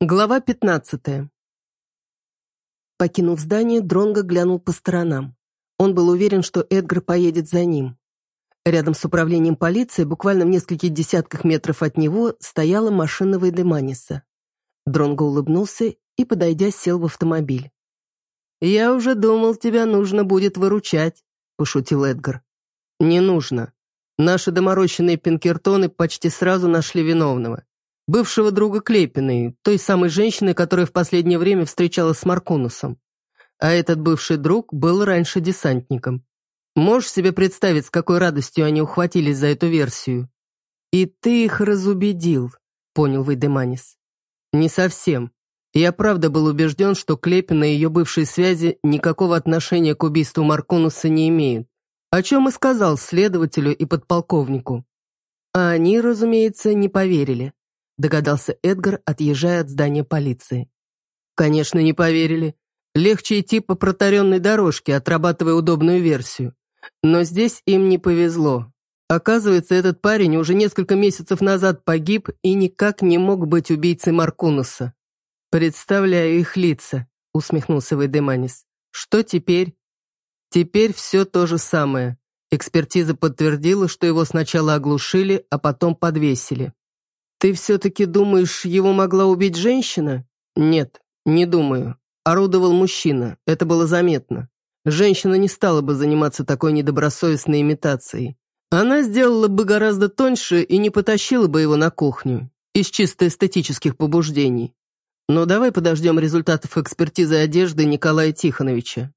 Глава 15. Покинув здание, Дронго глянул по сторонам. Он был уверен, что Эдгар поедет за ним. Рядом с управлением полиции, буквально в нескольких десятках метров от него, стояла машина Вейдеманиса. Дронго улыбнулся и, подойдя, сел в автомобиль. «Я уже думал, тебя нужно будет выручать», — пошутил Эдгар. «Не нужно. Наши доморощенные пинкертоны почти сразу нашли виновного бывшего друга Клепиной, той самой женщины, которая в последнее время встречалась с Маркунусом. А этот бывший друг был раньше десантником. Можешь себе представить, с какой радостью они ухватились за эту версию? И ты их разубедил, понял Вейдеманис. Не совсем. Я правда был убежден, что Клепина и ее бывшие связи никакого отношения к убийству Маркунуса не имеют, о чем и сказал следователю и подполковнику. А они, разумеется, не поверили догадался Эдгар, отъезжая от здания полиции. Конечно, не поверили. Легче идти по протаренной дорожке, отрабатывая удобную версию. Но здесь им не повезло. Оказывается, этот парень уже несколько месяцев назад погиб и никак не мог быть убийцей Маркунуса. «Представляю их лица», — усмехнулся Вейдеманис. «Что теперь?» «Теперь все то же самое. Экспертиза подтвердила, что его сначала оглушили, а потом подвесили. «Ты все-таки думаешь, его могла убить женщина?» «Нет, не думаю. Орудовал мужчина, это было заметно. Женщина не стала бы заниматься такой недобросовестной имитацией. Она сделала бы гораздо тоньше и не потащила бы его на кухню, из чисто эстетических побуждений. Но давай подождем результатов экспертизы одежды Николая Тихоновича.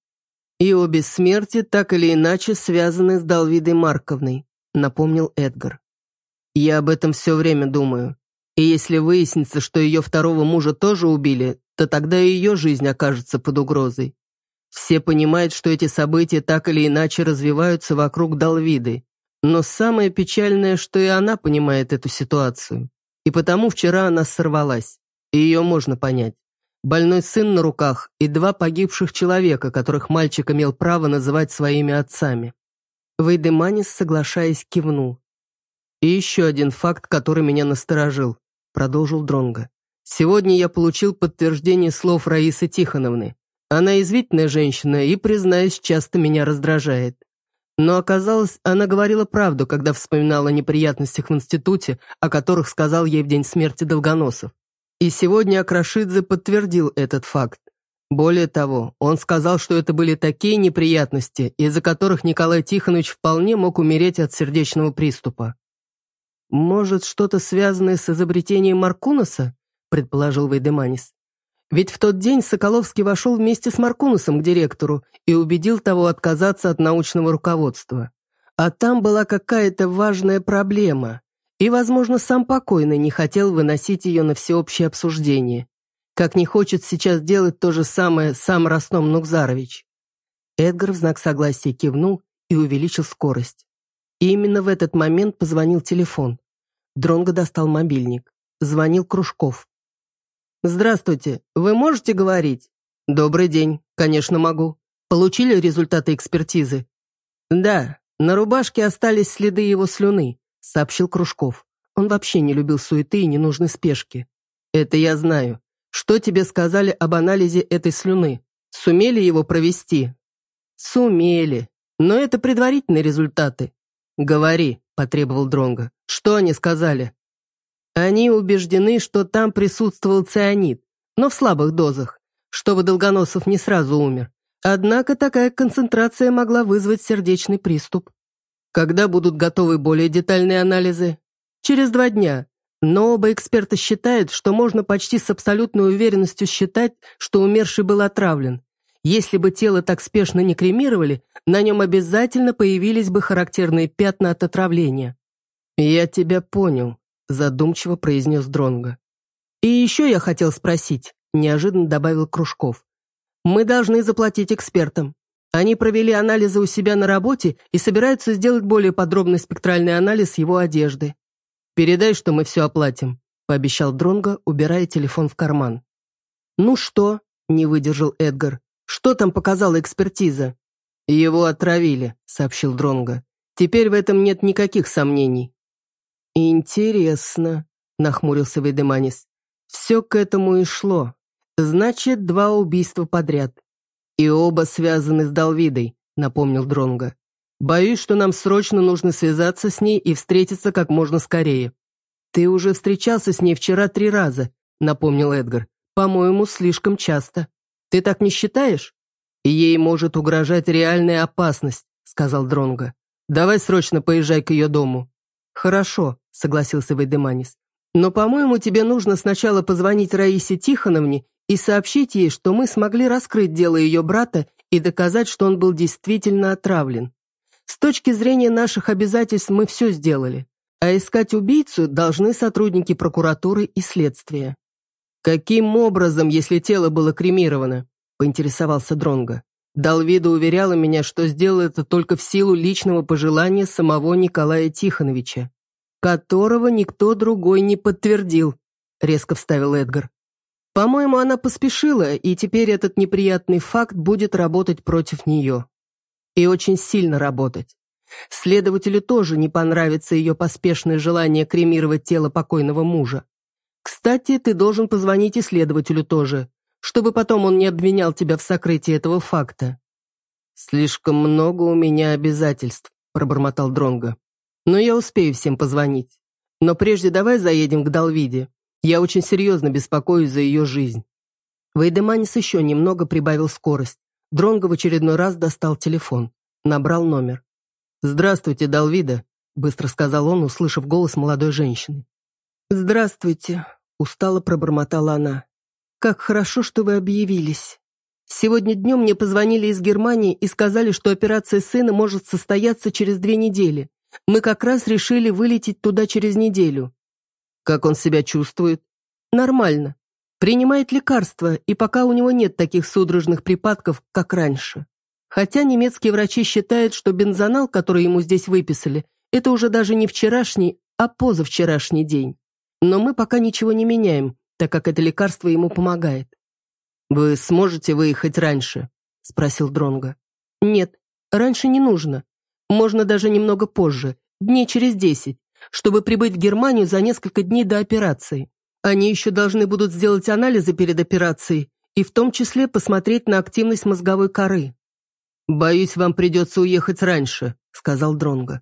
И обе смерти так или иначе связаны с Далвидой Марковной, напомнил Эдгар. Я об этом все время думаю. И если выяснится, что ее второго мужа тоже убили, то тогда и ее жизнь окажется под угрозой. Все понимают, что эти события так или иначе развиваются вокруг Далвиды. Но самое печальное, что и она понимает эту ситуацию. И потому вчера она сорвалась. И ее можно понять. Больной сын на руках и два погибших человека, которых мальчик имел право называть своими отцами. Вейдеманис, соглашаясь, кивнул. «И еще один факт, который меня насторожил», — продолжил Дронга. «Сегодня я получил подтверждение слов Раисы Тихоновны. Она извительная женщина и, признаюсь, часто меня раздражает. Но оказалось, она говорила правду, когда вспоминала о неприятностях в институте, о которых сказал ей в день смерти Долгоносов. И сегодня Акрашидзе подтвердил этот факт. Более того, он сказал, что это были такие неприятности, из-за которых Николай Тихонович вполне мог умереть от сердечного приступа. «Может, что-то связанное с изобретением Маркунаса?» – предположил Вейдеманис. Ведь в тот день Соколовский вошел вместе с Маркунусом к директору и убедил того отказаться от научного руководства. А там была какая-то важная проблема, и, возможно, сам покойный не хотел выносить ее на всеобщее обсуждение. Как не хочет сейчас делать то же самое сам Ростом Нукзарович. Эдгар в знак согласия кивнул и увеличил скорость. И именно в этот момент позвонил телефон. Дронго достал мобильник. Звонил Кружков. «Здравствуйте, вы можете говорить?» «Добрый день, конечно могу. Получили результаты экспертизы?» «Да, на рубашке остались следы его слюны», сообщил Кружков. Он вообще не любил суеты и ненужной спешки. «Это я знаю. Что тебе сказали об анализе этой слюны? Сумели его провести?» «Сумели. Но это предварительные результаты. «Говори», — потребовал Дронго. «Что они сказали?» «Они убеждены, что там присутствовал цианид, но в слабых дозах, чтобы Долгоносов не сразу умер. Однако такая концентрация могла вызвать сердечный приступ. Когда будут готовы более детальные анализы? Через два дня. Но оба эксперта считают, что можно почти с абсолютной уверенностью считать, что умерший был отравлен. Если бы тело так спешно не кремировали, на нем обязательно появились бы характерные пятна от отравления. «Я тебя понял», – задумчиво произнес Дронго. «И еще я хотел спросить», – неожиданно добавил Кружков. «Мы должны заплатить экспертам. Они провели анализы у себя на работе и собираются сделать более подробный спектральный анализ его одежды. Передай, что мы все оплатим», – пообещал Дронго, убирая телефон в карман. «Ну что?» – не выдержал Эдгар. Что там показала экспертиза?» «Его отравили», — сообщил Дронго. «Теперь в этом нет никаких сомнений». «Интересно», — нахмурился Вейдеманис. Все к этому и шло. Значит, два убийства подряд. И оба связаны с Далвидой, напомнил Дронга. Боюсь, что нам срочно нужно связаться с ней и встретиться как можно скорее. Ты уже встречался с ней вчера три раза, напомнил Эдгар. По-моему, слишком часто. Ты так не считаешь? Ей может угрожать реальная опасность, сказал Дронга. Давай срочно поезжай к ее дому. Хорошо, согласился Вейдеманис. Но, по-моему, тебе нужно сначала позвонить Раисе Тихоновне и сообщить ей, что мы смогли раскрыть дело ее брата и доказать, что он был действительно отравлен. С точки зрения наших обязательств мы все сделали, а искать убийцу должны сотрудники прокуратуры и следствия. «Каким образом, если тело было кремировано?» – поинтересовался Дронго. Далвида уверяла меня, что сделал это только в силу личного пожелания самого Николая Тихоновича, которого никто другой не подтвердил, резко вставил Эдгар. По-моему, она поспешила, и теперь этот неприятный факт будет работать против нее. И очень сильно работать. Следователю тоже не понравится ее поспешное желание кремировать тело покойного мужа. Кстати, ты должен позвонить и следователю тоже, чтобы потом он не обвинял тебя в сокрытии этого факта. Слишком много у меня обязательств, пробормотал Дронго. Но я успею всем позвонить. Но прежде давай заедем к Далвиде. Я очень серьезно беспокоюсь за ее жизнь». Вейдеманис еще немного прибавил скорость. Дронго в очередной раз достал телефон. Набрал номер. «Здравствуйте, Далвида», — быстро сказал он, услышав голос молодой женщины. «Здравствуйте», — устало пробормотала она. «Как хорошо, что вы объявились. Сегодня днем мне позвонили из Германии и сказали, что операция сына может состояться через две недели. Мы как раз решили вылететь туда через неделю. Как он себя чувствует? Нормально. Принимает лекарства, и пока у него нет таких судорожных припадков, как раньше. Хотя немецкие врачи считают, что бензонал, который ему здесь выписали, это уже даже не вчерашний, а позавчерашний день. Но мы пока ничего не меняем, так как это лекарство ему помогает. «Вы сможете выехать раньше?» – спросил Дронго. «Нет, раньше не нужно. Можно даже немного позже, дней через десять чтобы прибыть в Германию за несколько дней до операции. Они еще должны будут сделать анализы перед операцией и в том числе посмотреть на активность мозговой коры. «Боюсь, вам придется уехать раньше», — сказал Дронго.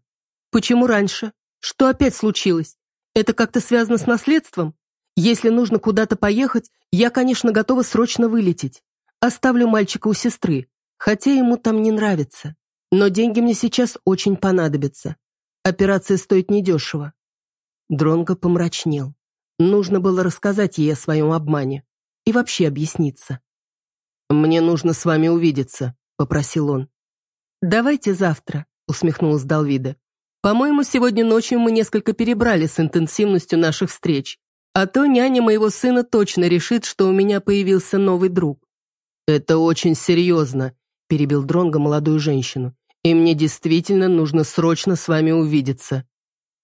«Почему раньше? Что опять случилось? Это как-то связано с наследством? Если нужно куда-то поехать, я, конечно, готова срочно вылететь. Оставлю мальчика у сестры, хотя ему там не нравится. Но деньги мне сейчас очень понадобятся. Операция стоит недешево. Дронго помрачнел. Нужно было рассказать ей о своем обмане. И вообще объясниться. «Мне нужно с вами увидеться», — попросил он. «Давайте завтра», — усмехнулась Далвида. «По-моему, сегодня ночью мы несколько перебрали с интенсивностью наших встреч. А то няня моего сына точно решит, что у меня появился новый друг». «Это очень серьезно», — перебил Дронго молодую женщину и мне действительно нужно срочно с вами увидеться».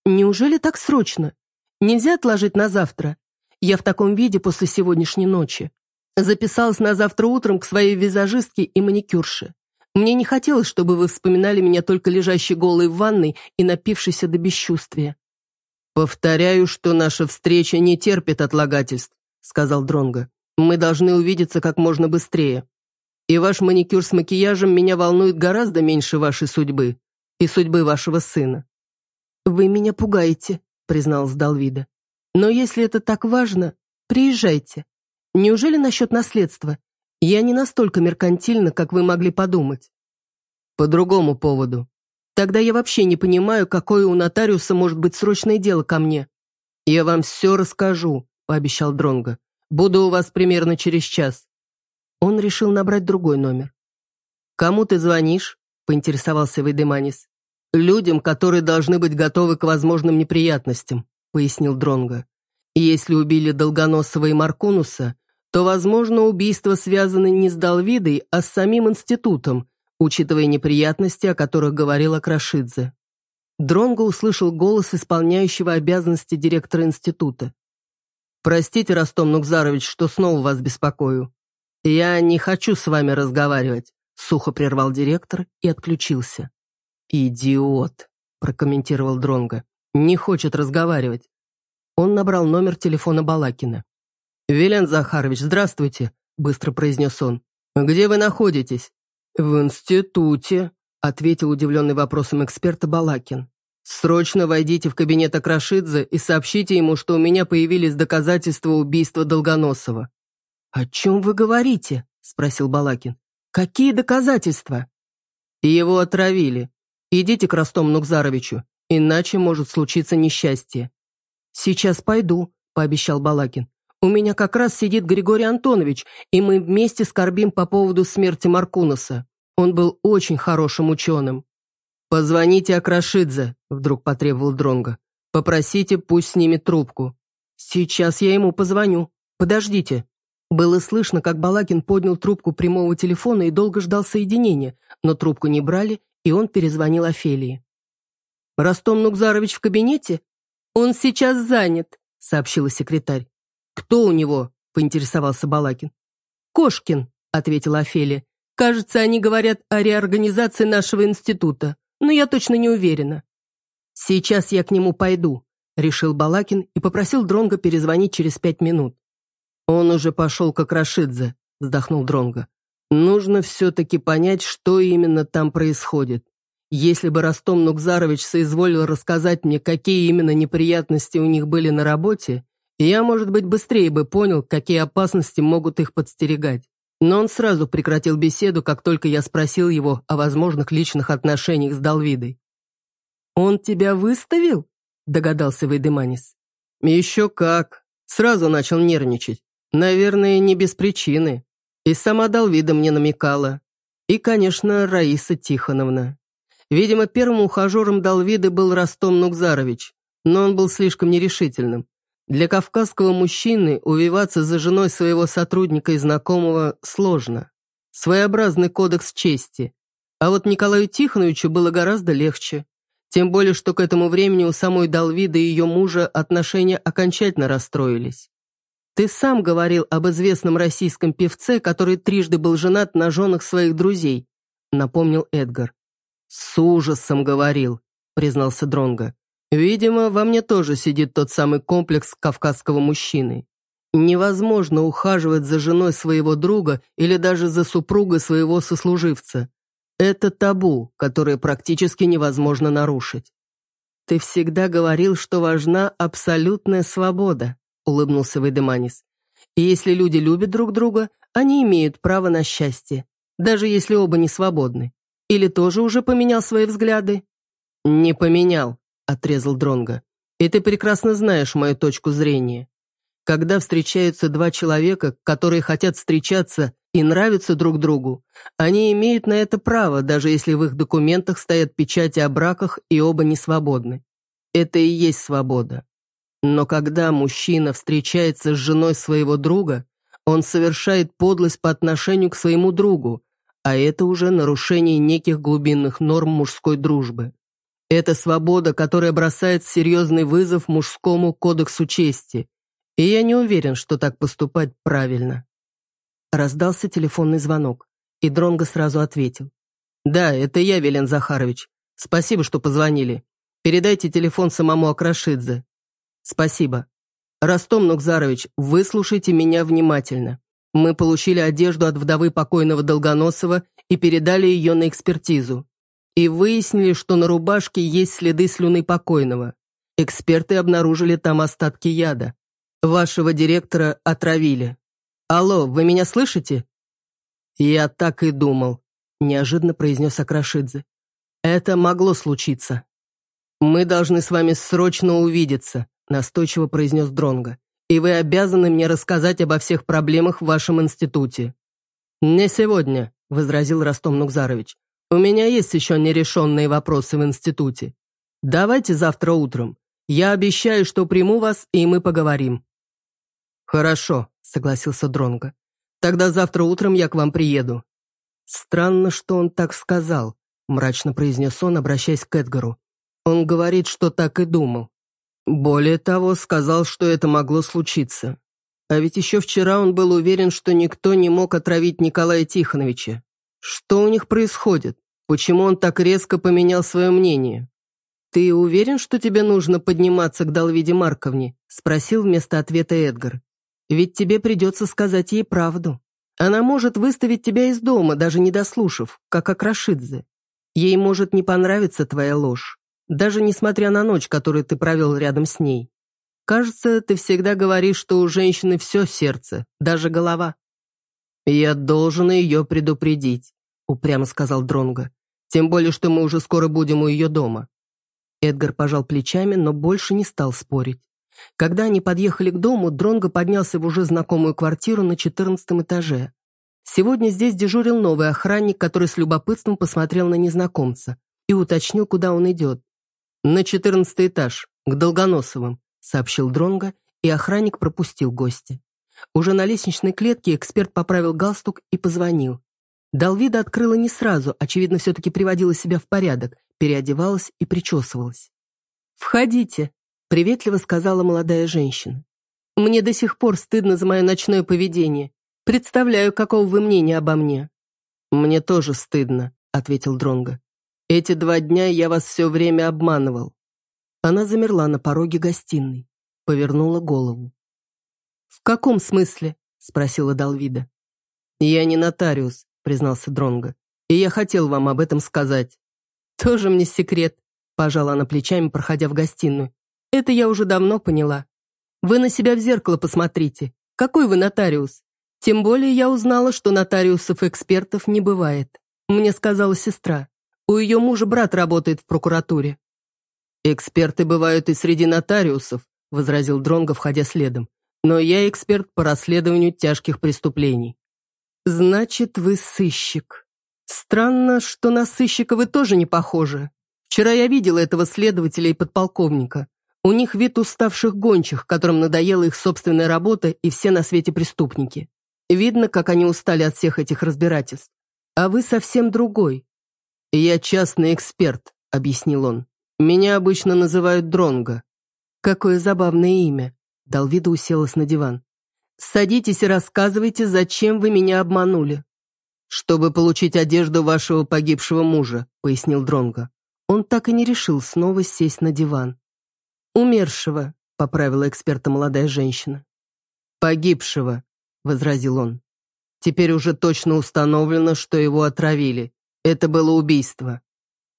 «Неужели так срочно? Нельзя отложить на завтра? Я в таком виде после сегодняшней ночи. Записалась на завтра утром к своей визажистке и маникюрше. Мне не хотелось, чтобы вы вспоминали меня только лежащей голой в ванной и напившейся до бесчувствия». «Повторяю, что наша встреча не терпит отлагательств», — сказал Дронго. «Мы должны увидеться как можно быстрее. И ваш маникюр с макияжем меня волнует гораздо меньше вашей судьбы и судьбы вашего сына». «Вы меня пугаете», — призналась Далвида. «Но если это так важно, приезжайте. Неужели насчет наследства? Я не настолько меркантильна, как вы могли подумать». «По другому поводу. Тогда я вообще не понимаю, какое у нотариуса может быть срочное дело ко мне». «Я вам все расскажу», — пообещал Дронго. «Буду у вас примерно через час. Он решил набрать другой номер. «Кому ты звонишь?» – поинтересовался Вейдеманис. «Людям, которые должны быть готовы к возможным неприятностям», – пояснил Дронго. «Если убили Долгоносова и Марконуса, то, возможно, убийства связаны не с Далвидой, а с самим институтом, учитывая неприятности, о которых говорила Крашидзе». Дронго услышал голос исполняющего обязанности директора института. «Простите, Ростом Нукзарович, что снова вас беспокою. «Я не хочу с вами разговаривать», — сухо прервал директор и отключился. «Идиот», — прокомментировал Дронго. «Не хочет разговаривать». Он набрал номер телефона Балакина. «Вилен Захарович, здравствуйте», — быстро произнес он. «Где вы находитесь?» «В институте», — ответил удивленный вопросом эксперта Балакин. «Срочно войдите в кабинет Акрашидзе и сообщите ему, что у меня появились доказательства убийства Долгоносова». «О чем вы говорите?» — спросил Балакин. «Какие доказательства?» «Его отравили. Идите к Ростому Нукзаровичу, иначе может случиться несчастье». «Сейчас пойду», — пообещал Балакин. «У меня как раз сидит Григорий Антонович, и мы вместе скорбим по поводу смерти Маркунаса. Он был очень хорошим ученым». «Позвоните Акрашидзе», — вдруг потребовал Дронга. «Попросите, пусть снимет трубку». «Сейчас я ему позвоню. Подождите». Было слышно, как Балакин поднял трубку прямого телефона и долго ждал соединения, но трубку не брали, и он перезвонил Офелии. «Ростом Нукзарович в кабинете?» «Он сейчас занят», — сообщила секретарь. «Кто у него?» — поинтересовался Балакин. «Кошкин», — ответила Офелия. «Кажется, они говорят о реорганизации нашего института но я точно не уверена. «Сейчас я к нему пойду», — решил Балакин и попросил Дронга перезвонить через пять минут. «Он уже пошел как Рашидзе», — вздохнул Дронга. «Нужно все-таки понять, что именно там происходит. Если бы Ростом Нукзарович соизволил рассказать мне, какие именно неприятности у них были на работе, я, может быть, быстрее бы понял, какие опасности могут их подстерегать. Но он сразу прекратил беседу, как только я спросил его о возможных личных отношениях с Далвидой. «Он тебя выставил?» – догадался Вейдеманис. «Еще как. Сразу начал нервничать. Наверное, не без причины. И сама Далвида мне намекала. И, конечно, Раиса Тихоновна. Видимо, первым ухажером Далвиды был Ростом Нукзарович, но он был слишком нерешительным. Для кавказского мужчины увиваться за женой своего сотрудника и знакомого сложно. Своеобразный кодекс чести. А вот Николаю Тихоновичу было гораздо легче. Тем более, что к этому времени у самой Далвиды и ее мужа отношения окончательно расстроились. Ты сам говорил об известном российском певце, который трижды был женат на женах своих друзей, напомнил Эдгар. С ужасом говорил, признался Дронга. Видимо, во мне тоже сидит тот самый комплекс кавказского мужчины. Невозможно ухаживать за женой своего друга или даже за супругой своего сослуживца. Это табу, которое практически невозможно нарушить. «Ты всегда говорил, что важна абсолютная свобода», — улыбнулся Вейдеманис. «И если люди любят друг друга, они имеют право на счастье, даже если оба не свободны. Или тоже уже поменял свои взгляды?» «Не поменял», — отрезал Дронга. «И ты прекрасно знаешь мою точку зрения. Когда встречаются два человека, которые хотят встречаться и нравятся друг другу, они имеют на это право, даже если в их документах стоят печати о браках и оба не свободны. Это и есть свобода. Но когда мужчина встречается с женой своего друга, он совершает подлость по отношению к своему другу, а это уже нарушение неких глубинных норм мужской дружбы. Это свобода, которая бросает серьезный вызов мужскому кодексу чести. И я не уверен, что так поступать правильно. Раздался телефонный звонок, и Дронго сразу ответил. «Да, это я, Велен Захарович. Спасибо, что позвонили. Передайте телефон самому Акрашидзе». «Спасибо. Ростом Нукзарович, выслушайте меня внимательно. Мы получили одежду от вдовы покойного Долгоносова и передали ее на экспертизу и выяснили, что на рубашке есть следы слюны покойного. Эксперты обнаружили там остатки яда. Вашего директора отравили. Алло, вы меня слышите? Я так и думал, неожиданно произнес Акрашидзе. Это могло случиться. Мы должны с вами срочно увидеться, настойчиво произнес Дронга. И вы обязаны мне рассказать обо всех проблемах в вашем институте. Не сегодня, возразил Ростом Нукзарович. У меня есть еще нерешенные вопросы в институте. Давайте завтра утром. Я обещаю, что приму вас, и мы поговорим». «Хорошо», — согласился Дронго. «Тогда завтра утром я к вам приеду». «Странно, что он так сказал», — мрачно произнес он, обращаясь к Эдгару. «Он говорит, что так и думал. Более того, сказал, что это могло случиться. А ведь еще вчера он был уверен, что никто не мог отравить Николая Тихоновича. Что у них происходит? Почему он так резко поменял свое мнение? «Ты уверен, что тебе нужно подниматься к Далвиде Марковне?» – спросил вместо ответа Эдгар. Ведь тебе придется сказать ей правду. Она может выставить тебя из дома, даже не дослушав, как Акрашидзе. Ей может не понравиться твоя ложь, даже несмотря на ночь, которую ты провел рядом с ней. Кажется, ты всегда говоришь, что у женщины все сердце, даже голова. Я должен ее предупредить, упрямо сказал Дронго. Тем более, что мы уже скоро будем у ее дома. Эдгар пожал плечами, но больше не стал спорить. Когда они подъехали к дому, Дронго поднялся в уже знакомую квартиру на четырнадцатом этаже. Сегодня здесь дежурил новый охранник, который с любопытством посмотрел на незнакомца и уточнил, куда он идет. «На четырнадцатый этаж, к Долгоносовым», — сообщил Дронго, и охранник пропустил гостя. Уже на лестничной клетке эксперт поправил галстук и позвонил. Далвида открыла не сразу, очевидно, все-таки приводила себя в порядок, переодевалась и причесывалась. «Входите», приветливо сказала молодая женщина. «Мне до сих пор стыдно за мое ночное поведение. Представляю, какого вы мнения обо мне». «Мне тоже стыдно», — ответил Дронго. «Эти два дня я вас все время обманывал». Она замерла на пороге гостиной, повернула голову. «В каком смысле?» — спросила Далвида. «Я не нотариус», — признался Дронго. «И я хотел вам об этом сказать». «Тоже мне секрет», — пожала она плечами, проходя в гостиную. Это я уже давно поняла. Вы на себя в зеркало посмотрите. Какой вы нотариус? Тем более я узнала, что нотариусов-экспертов не бывает. Мне сказала сестра. У ее мужа брат работает в прокуратуре. «Эксперты бывают и среди нотариусов», — возразил Дронго, входя следом. «Но я эксперт по расследованию тяжких преступлений». «Значит, вы сыщик. Странно, что на сыщика вы тоже не похожи. Вчера я видела этого следователя и подполковника. У них вид уставших гончих, которым надоела их собственная работа и все на свете преступники. Видно, как они устали от всех этих разбирательств. А вы совсем другой. «Я частный эксперт», — объяснил он. «Меня обычно называют Дронго». «Какое забавное имя», — Далвида уселась на диван. «Садитесь и рассказывайте, зачем вы меня обманули». «Чтобы получить одежду вашего погибшего мужа», — пояснил Дронго. Он так и не решил снова сесть на диван. «Умершего», — поправила эксперта молодая женщина. «Погибшего», — возразил он. «Теперь уже точно установлено, что его отравили. Это было убийство».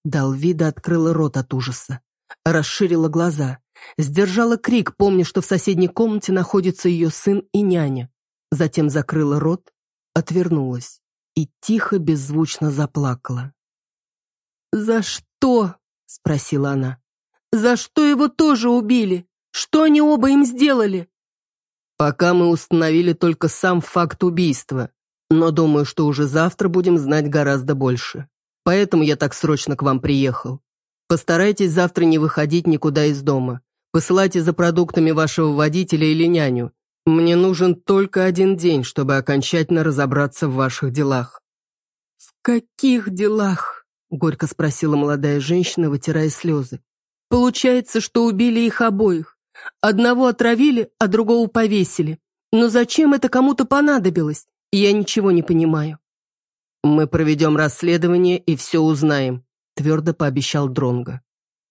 Далвида открыла рот от ужаса, расширила глаза, сдержала крик, помня, что в соседней комнате находится ее сын и няня. Затем закрыла рот, отвернулась и тихо, беззвучно заплакала. «За что?» — спросила она. За что его тоже убили? Что они оба им сделали? Пока мы установили только сам факт убийства, но думаю, что уже завтра будем знать гораздо больше. Поэтому я так срочно к вам приехал. Постарайтесь завтра не выходить никуда из дома. Посылайте за продуктами вашего водителя или няню. Мне нужен только один день, чтобы окончательно разобраться в ваших делах». «В каких делах?» — горько спросила молодая женщина, вытирая слезы. Получается, что убили их обоих. Одного отравили, а другого повесили. Но зачем это кому-то понадобилось? Я ничего не понимаю. Мы проведем расследование и все узнаем, твердо пообещал Дронго.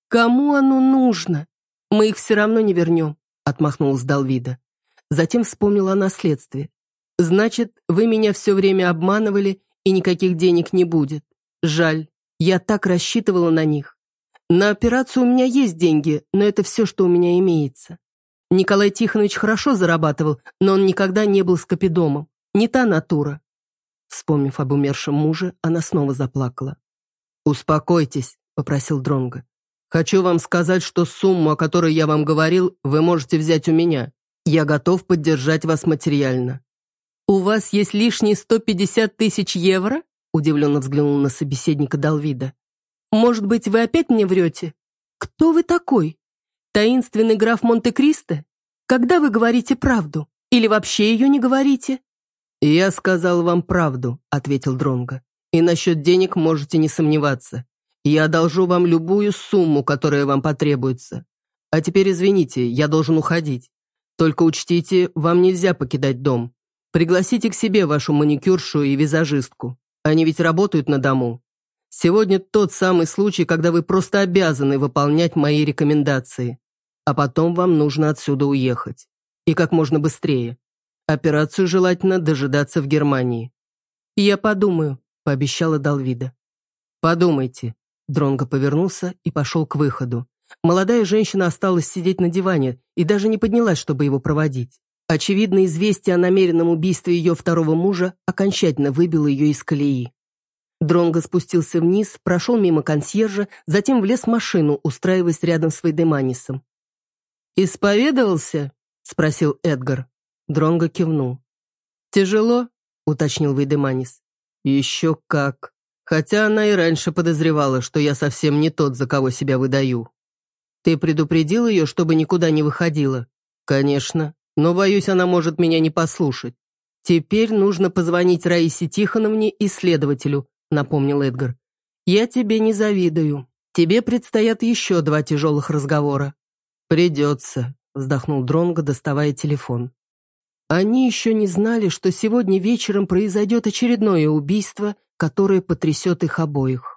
Кому оно нужно? Мы их все равно не вернем, отмахнулась Далвида. Затем вспомнила о наследстве. Значит, вы меня все время обманывали, и никаких денег не будет. Жаль, я так рассчитывала на них. На операцию у меня есть деньги, но это все, что у меня имеется. Николай Тихонович хорошо зарабатывал, но он никогда не был скопидомом. Не та натура. Вспомнив об умершем муже, она снова заплакала. «Успокойтесь», — попросил Дронго. «Хочу вам сказать, что сумму, о которой я вам говорил, вы можете взять у меня. Я готов поддержать вас материально». «У вас есть лишние 150 тысяч евро?» удивленно взглянул на собеседника Далвида. Может быть, вы опять мне врете? Кто вы такой? Таинственный граф Монте-Кристо? Когда вы говорите правду? Или вообще ее не говорите?» «Я сказал вам правду», — ответил Дронго. «И насчет денег можете не сомневаться. Я одолжу вам любую сумму, которая вам потребуется. А теперь извините, я должен уходить. Только учтите, вам нельзя покидать дом. Пригласите к себе вашу маникюршу и визажистку. Они ведь работают на дому. Сегодня тот самый случай, когда вы просто обязаны выполнять мои рекомендации. А потом вам нужно отсюда уехать. И как можно быстрее. Операцию желательно дожидаться в Германии. «Я подумаю», — пообещала Далвида. «Подумайте». Дронго повернулся и пошел к выходу. Молодая женщина осталась сидеть на диване и даже не поднялась, чтобы его проводить. Очевидно, известие о намеренном убийстве ее второго мужа окончательно выбило ее из колеи. Дронго спустился вниз, прошел мимо консьержа, затем влез в машину, устраиваясь рядом с Вейдеманисом. «Исповедовался?» — спросил Эдгар. Дронго кивнул. «Тяжело?» — уточнил Вейдеманис. «Еще как. Хотя она и раньше подозревала, что я совсем не тот, за кого себя выдаю. Ты предупредил ее, чтобы никуда не выходила?» «Конечно. Но, боюсь, она может меня не послушать. Теперь нужно позвонить Раисе Тихоновне и следователю», — напомнил Эдгар. «Я тебе не завидую. Тебе предстоят еще два тяжелых разговора». «Придется», — вздохнул Дронго, доставая телефон. Они еще не знали, что сегодня вечером произойдет очередное убийство, которое потрясет их обоих.